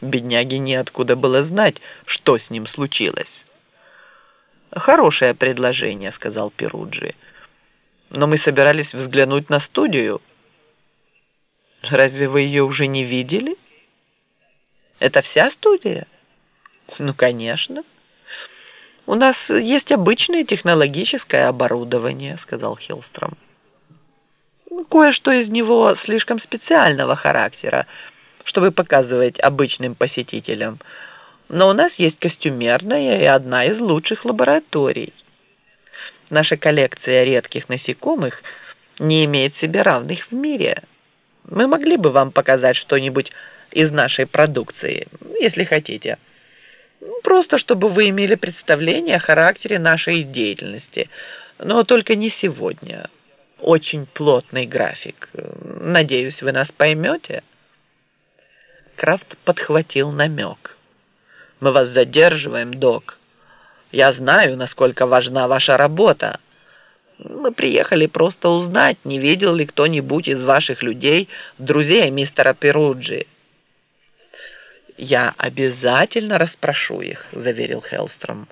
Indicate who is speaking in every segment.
Speaker 1: Бедняге неоткуда было знать, что с ним случилось. «Хорошее предложение», — сказал Перуджи. «Но мы собирались взглянуть на студию». «Разве вы ее уже не видели?» «Это вся студия?» «Ну, конечно». «У нас есть обычное технологическое оборудование», — сказал Хилстром. «Кое-что из него слишком специального характера, чтобы показывать обычным посетителям. Но у нас есть костюмерная и одна из лучших лабораторий. Наша коллекция редких насекомых не имеет себе равных в мире. Мы могли бы вам показать что-нибудь из нашей продукции, если хотите. Просто чтобы вы имели представление о характере нашей деятельности. Но только не сегодня. Очень плотный график. Надеюсь, вы нас поймете. Крафт подхватил намек. «Мы вас задерживаем, док. Я знаю, насколько важна ваша работа. Мы приехали просто узнать, не видел ли кто-нибудь из ваших людей друзей мистера Перуджи». «Я обязательно расспрошу их», — заверил Хеллстром.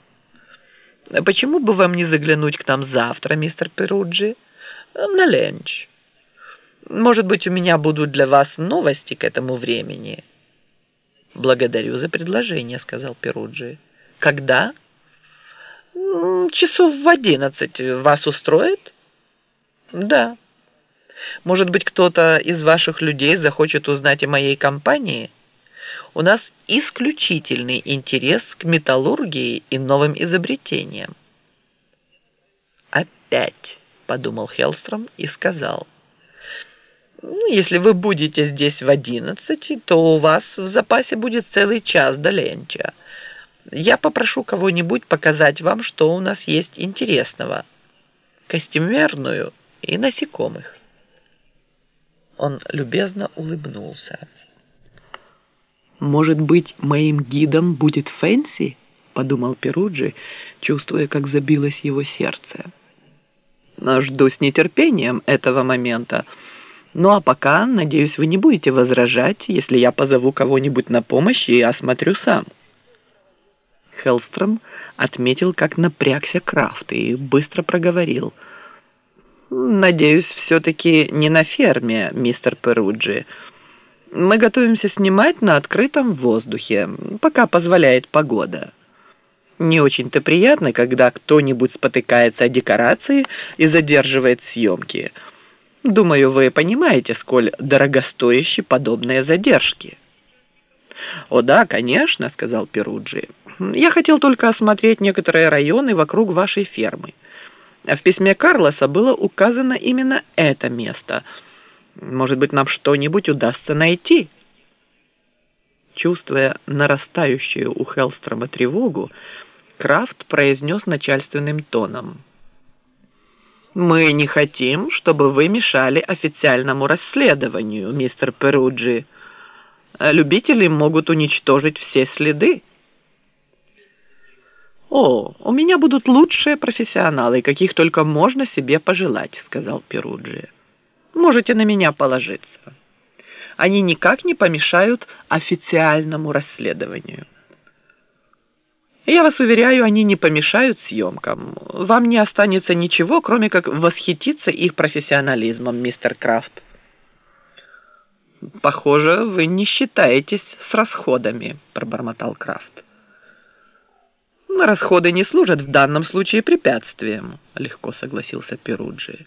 Speaker 1: «Почему бы вам не заглянуть к нам завтра, мистер Перуджи? На ленч. Может быть, у меня будут для вас новости к этому времени». «Благодарю за предложение», — сказал Перуджи. «Когда?» «Часов в одиннадцать. Вас устроит?» «Да». «Может быть, кто-то из ваших людей захочет узнать о моей компании?» «У нас исключительный интерес к металлургии и новым изобретениям». «Опять», — подумал Хеллстром и сказал — ну, если вы будете здесь в одиннадцать, то у вас в запасе будет целый час до ленча. Я попрошу кого-нибудь показать вам, что у нас есть интересного. Костюмерную и насекомых. Он любезно улыбнулся. «Может быть, моим гидом будет Фэнси?» — подумал Перуджи, чувствуя, как забилось его сердце. «Но жду с нетерпением этого момента», ну а пока, надеюсь, вы не будете возражать, если я позову кого-нибудь на помощь и осмотрю сам. Хеллстром отметил, как напрягся Крафт и быстро проговорил. «Надеюсь, все-таки не на ферме, мистер Перуджи. Мы готовимся снимать на открытом воздухе, пока позволяет погода. Не очень-то приятно, когда кто-нибудь спотыкается о декорации и задерживает съемки». Думаю, вы понимаете, сколь дорогостоящие подобные задержки. «О да, конечно», — сказал Перуджи. «Я хотел только осмотреть некоторые районы вокруг вашей фермы. В письме Карлоса было указано именно это место. Может быть, нам что-нибудь удастся найти?» Чувствуя нарастающую у Хеллстрома тревогу, Крафт произнес начальственным тоном — мы не хотим, чтобы вы мешали официальному расследованию, мистер Перуджи. Любители могут уничтожить все следы. «О, у меня будут лучшие профессионалы, каких только можно себе пожелать», — сказал Перуджи. «Можете на меня положиться. Они никак не помешают официальному расследованию». Я вас уверяю, они не помешают съемкам. Вам не останется ничего, кроме как восхититься их профессионализмом, мистер Крафт. Похоже, вы не считаетесь с расходами, пробормотал Крафт. Расходы не служат в данном случае препятствием, легко согласился Перуджи.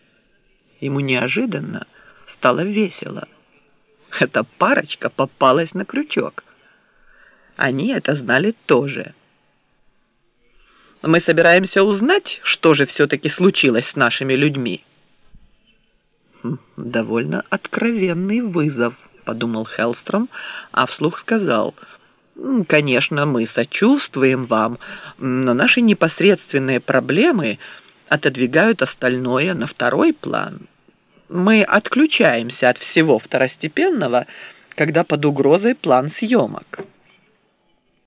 Speaker 1: Ему неожиданно стало весело. Эта парочка попалась на крючок. Они это знали тоже. Мы собираемся узнать, что же все-таки случилось с нашими людьми. Хм, довольно откровенный вызов, подумал Хелстром, а вслух сказал, конечно, мы сочувствуем вам, но наши непосредственные проблемы отодвигают остальное на второй план. Мы отключаемся от всего второстепенного, когда под угрозой план съемок.